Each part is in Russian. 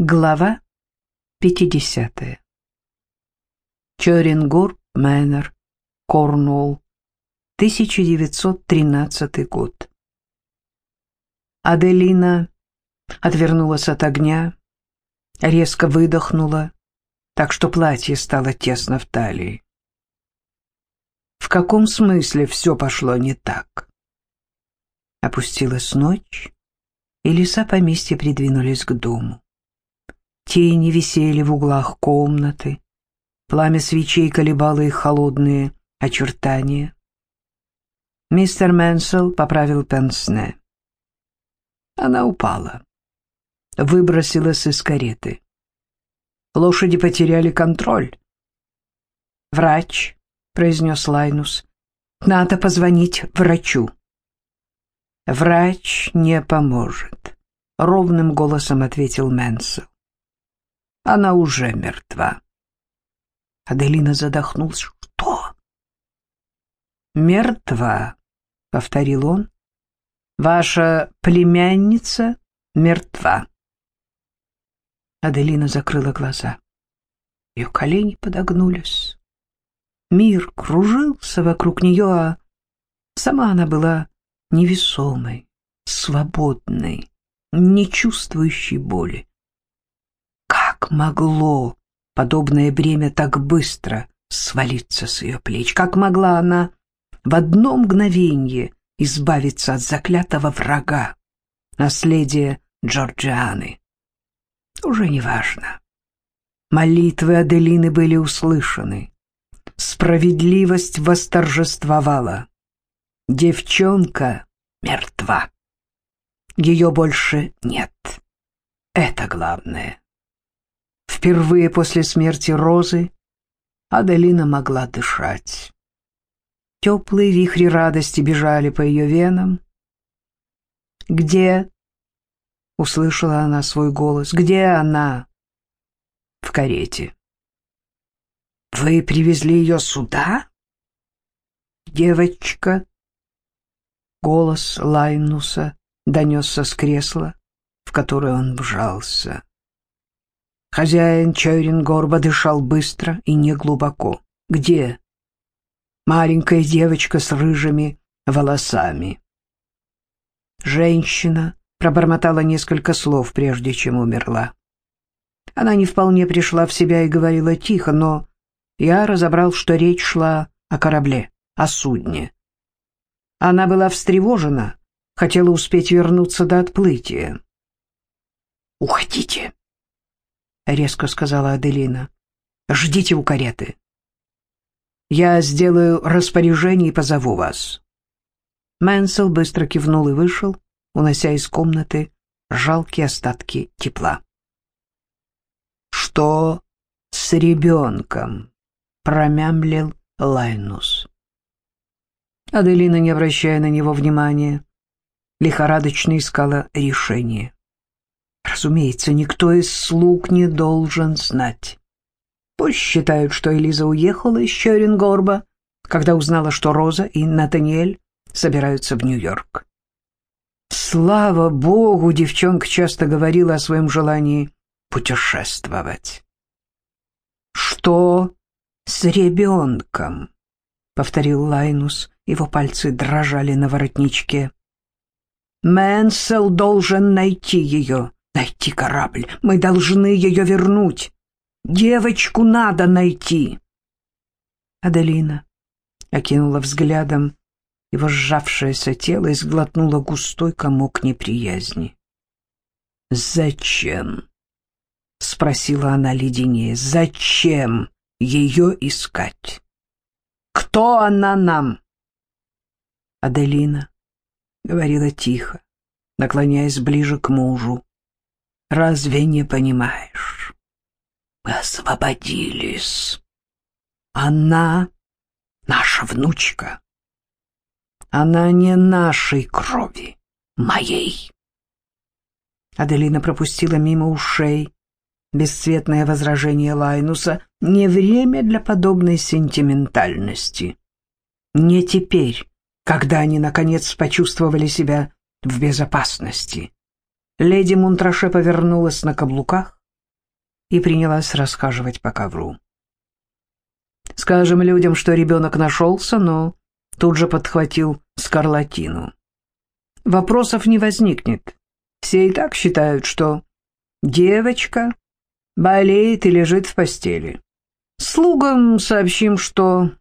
Глава 50. Чорингор Мэннер, Корнуолл, 1913 год. Аделина отвернулась от огня, резко выдохнула, так что платье стало тесно в талии. В каком смысле все пошло не так? Опустилась ночь, и леса поместья придвинулись к дому. Тени висели в углах комнаты, пламя свечей колебало их холодные очертания. Мистер Мэнсел поправил пенсне. Она упала, выбросилась из кареты. Лошади потеряли контроль. «Врач», — произнес Лайнус, — «надо позвонить врачу». «Врач не поможет», — ровным голосом ответил Мэнсел. Она уже мертва. Аделина задохнулась. Что? Мертва, повторил он. Ваша племянница мертва. Аделина закрыла глаза. Ее колени подогнулись. Мир кружился вокруг нее, а сама она была невесомой, свободной, не чувствующей боли. Как могло подобное бремя так быстро свалиться с ее плеч? Как могла она в одно мгновение избавиться от заклятого врага, наследия Джорджианы? Уже не важно. Молитвы Аделины были услышаны. Справедливость восторжествовала. Девчонка мертва. Ее больше нет. Это главное. Впервые после смерти Розы Аделина могла дышать. Теплые вихри радости бежали по ее венам. «Где?» — услышала она свой голос. «Где она?» «В карете». «Вы привезли ее сюда?» «Девочка». Голос Лайнуса донесся с кресла, в которое он вжался. Хозяин Чойрингорба дышал быстро и неглубоко. «Где?» «Маленькая девочка с рыжими волосами». Женщина пробормотала несколько слов, прежде чем умерла. Она не вполне пришла в себя и говорила тихо, но я разобрал, что речь шла о корабле, о судне. Она была встревожена, хотела успеть вернуться до отплытия. «Уходите!» — резко сказала Аделина. «Ждите у кареты. Я сделаю распоряжение и позову вас». Мэнсел быстро кивнул и вышел, унося из комнаты жалкие остатки тепла. «Что с ребенком?» — промямлил Лайнус. Аделина, не обращая на него внимания, лихорадочно искала решение. Разумеется, никто из слуг не должен знать. Пусть считают, что Элиза уехала из Чорингорба, когда узнала, что Роза и Натаниэль собираются в Нью-Йорк. Слава богу, девчонка часто говорила о своем желании путешествовать. «Что с ребенком?» — повторил Лайнус. Его пальцы дрожали на воротничке. «Мэнсел должен найти ее. Найти корабль. Мы должны ее вернуть. Девочку надо найти. Аделина окинула взглядом его сжавшееся тело и сглотнула густой комок неприязни. «Зачем?» — спросила она леденее. «Зачем ее искать? Кто она нам?» Аделина говорила тихо, наклоняясь ближе к мужу. Разве не понимаешь? Мы освободились. Она наша внучка. Она не нашей крови, моей. Аделина пропустила мимо ушей бесцветное возражение Лайнуса. Не время для подобной сентиментальности. Не теперь, когда они, наконец, почувствовали себя в безопасности. Леди Мунтраше повернулась на каблуках, и принялась расхаживать по ковру. Скажем людям, что ребенок нашелся, но тут же подхватил скарлатину. Вопросов не возникнет. Все и так считают, что девочка болеет и лежит в постели. Слугам сообщим, что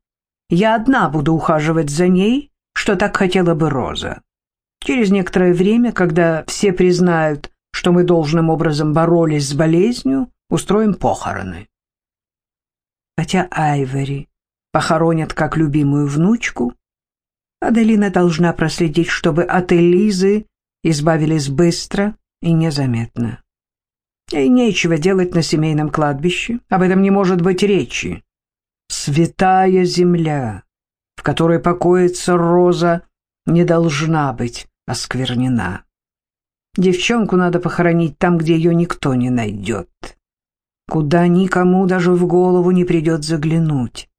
я одна буду ухаживать за ней, что так хотела бы Роза. Через некоторое время, когда все признают, что мы должным образом боролись с болезнью, устроим похороны. Хотя Айвери похоронят как любимую внучку, Аделина должна проследить, чтобы от Элизы избавились быстро и незаметно. И нечего делать на семейном кладбище, об этом не может быть речи. Святая земля, в которой покоится роза, не должна быть осквернена. Девчонку надо похоронить там, где ее никто не найдет, куда никому даже в голову не придет заглянуть.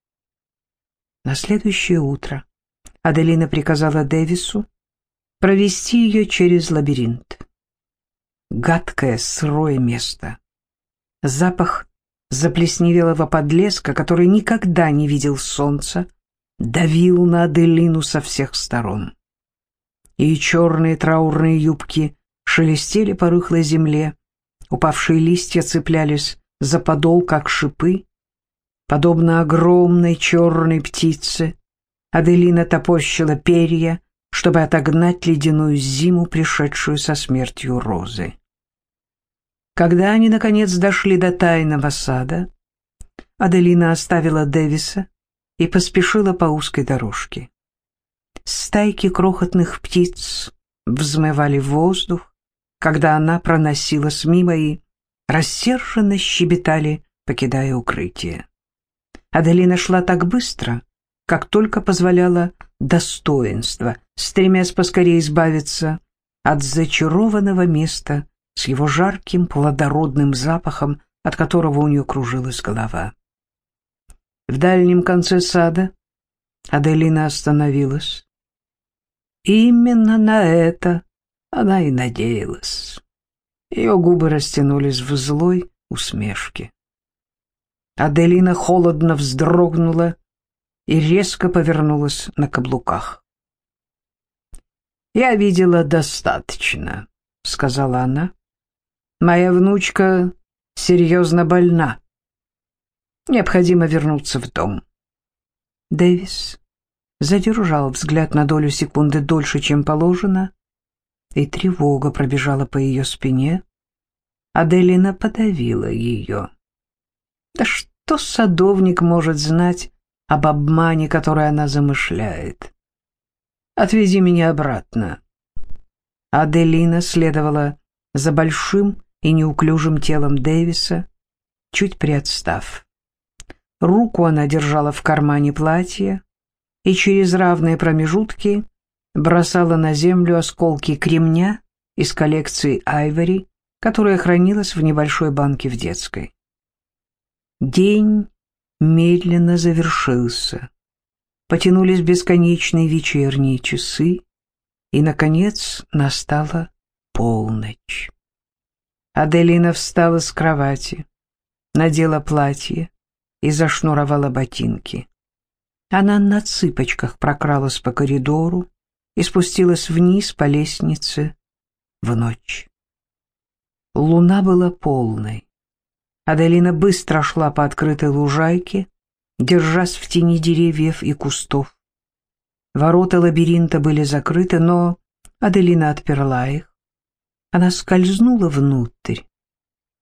На следующее утро Аделина приказала Дэвису провести ее через лабиринт. Гадкое, сырое место. Запах заплесневелого подлеска, который никогда не видел солнца, давил на Аделину со всех сторон и черные траурные юбки шелестели по рыхлой земле, упавшие листья цеплялись за подол, как шипы. Подобно огромной черной птице, Аделина топорщила перья, чтобы отогнать ледяную зиму, пришедшую со смертью розы. Когда они, наконец, дошли до тайного сада, Аделина оставила Дэвиса и поспешила по узкой дорожке. Стайки крохотных птиц взмывали в воздух, когда она проносилась мимо и рассерженно щебетали, покидая укрытие. Аделина шла так быстро, как только позволяло достоинство, стремясь поскорее избавиться от зачарованного места с его жарким плодородным запахом, от которого у нее кружилась голова. В дальнем конце сада Аделина остановилась Именно на это она и надеялась. Ее губы растянулись в злой усмешке. Аделина холодно вздрогнула и резко повернулась на каблуках. «Я видела достаточно», — сказала она. «Моя внучка серьезно больна. Необходимо вернуться в дом». Дэвис задержал взгляд на долю секунды дольше, чем положено, и тревога пробежала по ее спине. Аделина подавила ее. Да что садовник может знать об обмане, который она замышляет? Отвези меня обратно. Аделина следовала за большим и неуклюжим телом Дэвиса, чуть приотстав. Руку она держала в кармане платья, и через равные промежутки бросала на землю осколки кремня из коллекции Айвори, которая хранилась в небольшой банке в детской. День медленно завершился. Потянулись бесконечные вечерние часы, и, наконец, настала полночь. Аделина встала с кровати, надела платье и зашнуровала ботинки. Она на цыпочках прокралась по коридору и спустилась вниз по лестнице в ночь. Луна была полной. Аделина быстро шла по открытой лужайке, держась в тени деревьев и кустов. Ворота лабиринта были закрыты, но Аделина отперла их. Она скользнула внутрь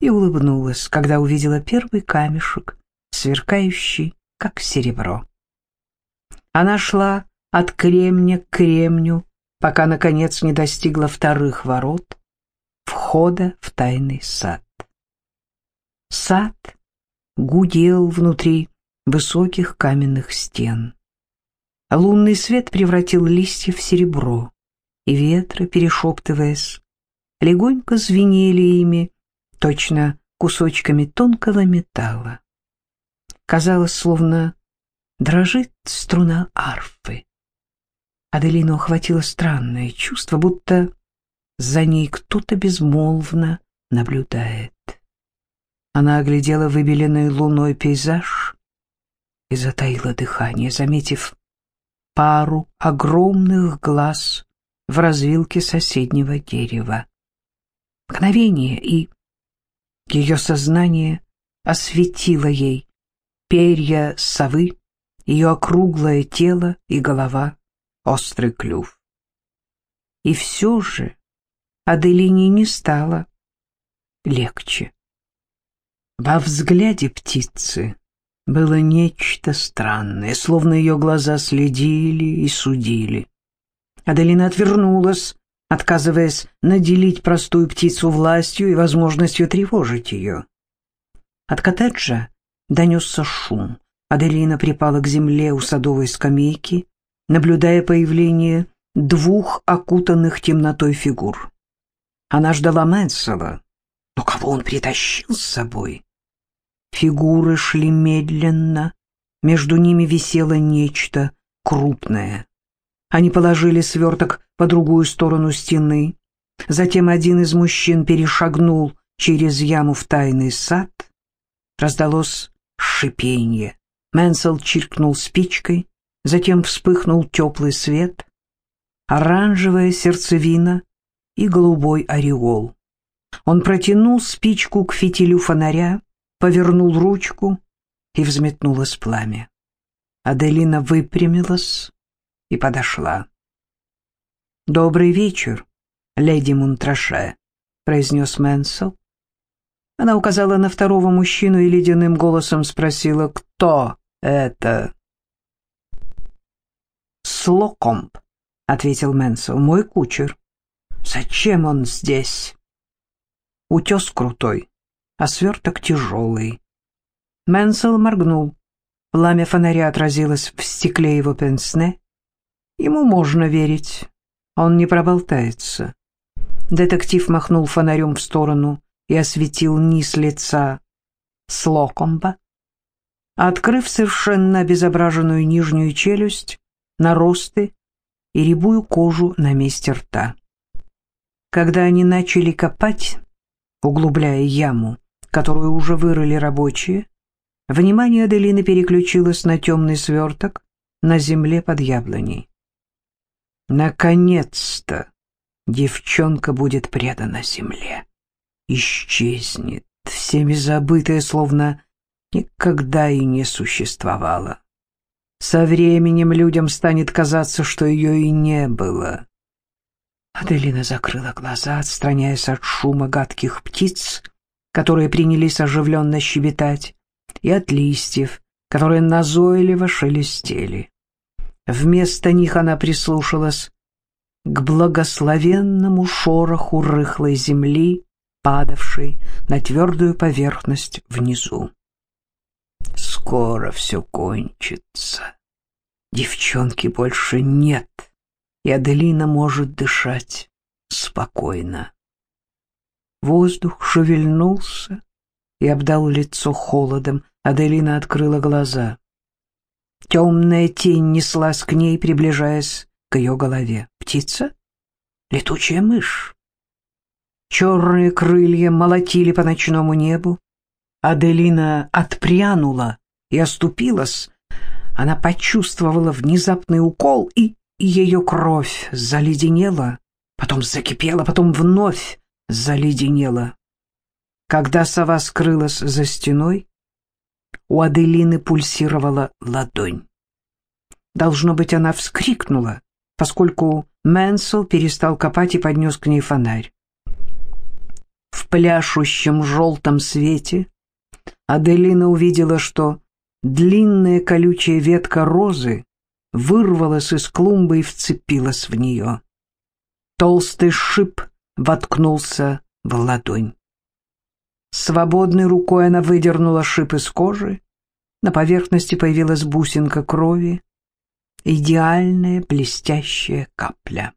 и улыбнулась, когда увидела первый камешек, сверкающий, как серебро. Она шла от кремня к кремню, пока, наконец, не достигла вторых ворот, входа в тайный сад. Сад гудел внутри высоких каменных стен. Лунный свет превратил листья в серебро, и ветры, перешептываясь, легонько звенели ими, точно кусочками тонкого металла. Казалось, словно дрожит струна арфы. Аделину охватило странное чувство, будто за ней кто-то безмолвно наблюдает. Она оглядела выбеленный луной пейзаж и затаила дыхание, заметив пару огромных глаз в развилке соседнего дерева. Мгновение, и ее сознание осветило ей перья совы, ее округлое тело и голова, острый клюв. И все же Аделине не стало легче. Во взгляде птицы было нечто странное, словно ее глаза следили и судили. Аделина отвернулась, отказываясь наделить простую птицу властью и возможностью тревожить ее. От коттеджа донесся шум. Аделина припала к земле у садовой скамейки, наблюдая появление двух окутанных темнотой фигур. Она ждала Мэнсела, но кого он притащил с собой? Фигуры шли медленно, между ними висело нечто крупное. Они положили сверток по другую сторону стены. Затем один из мужчин перешагнул через яму в тайный сад. Раздалось шипенье. Мэнсел чиркнул спичкой, затем вспыхнул теплый свет, оранжевая сердцевина и голубой ореол. Он протянул спичку к фитилю фонаря, повернул ручку, и взметнулось пламя. Аделина выпрямилась и подошла. «Добрый вечер, леди Мунтраше», — произнес Мэнсел. Она указала на второго мужчину и ледяным голосом спросила, «Кто это?» «Слокомб», — ответил Мэнсел, — «мой кучер». «Зачем он здесь?» Утес крутой, а сверток тяжелый. Мэнсел моргнул. Пламя фонаря отразилось в стекле его пенсне. Ему можно верить. Он не проболтается. Детектив махнул фонарем в сторону и осветил низ лица Слокомба. Открыв совершенно обезображенную нижнюю челюсть, наросты и рябую кожу на месте рта. Когда они начали копать, углубляя яму, которую уже вырыли рабочие, внимание Аделины переключилось на темный сверток на земле под яблоней. Наконец-то девчонка будет предана земле. Исчезнет, всеми забытая, словно никогда и не существовала. Со временем людям станет казаться, что ее и не было. Аделина закрыла глаза, отстраняясь от шума гадких птиц, которые принялись оживленно щебетать, и от листьев, которые назойливо шелестели. Вместо них она прислушалась к благословенному шороху рыхлой земли, падавшей на твердую поверхность внизу. Скоро все кончится. Девчонки больше нет и Аделина может дышать спокойно. Воздух шевельнулся и обдал лицо холодом. Аделина открыла глаза. Темная тень неслась к ней, приближаясь к ее голове. Птица? Летучая мышь. Черные крылья молотили по ночному небу. Аделина отпрянула и оступилась. Она почувствовала внезапный укол и ее кровь заледенела, потом закипела, потом вновь заледенела. Когда сова скрылась за стеной, у Аделины пульсировала ладонь. Должно быть, она вскрикнула, поскольку Мэнсел перестал копать и поднес к ней фонарь. В пляшущем желтом свете Аделина увидела, что длинная колючая ветка розы вырвалась из клумбы и вцепилась в нее. Толстый шип воткнулся в ладонь. Свободной рукой она выдернула шип из кожи. На поверхности появилась бусинка крови. Идеальная блестящая капля.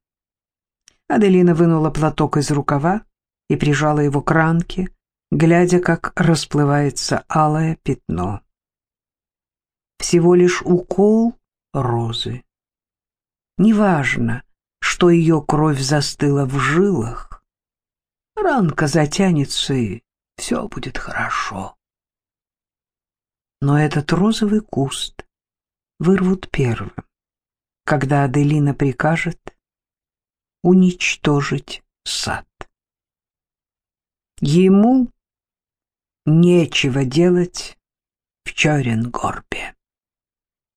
Аделина вынула платок из рукава и прижала его к ранке, глядя, как расплывается алое пятно. Всего лишь укол розы. Неважно, что ее кровь застыла в жилах, ранка затянется и Все будет хорошо. Но этот розовый куст вырвут первым, когда Аделина прикажет уничтожить сад. Ему нечего делать в Чоренгорбе.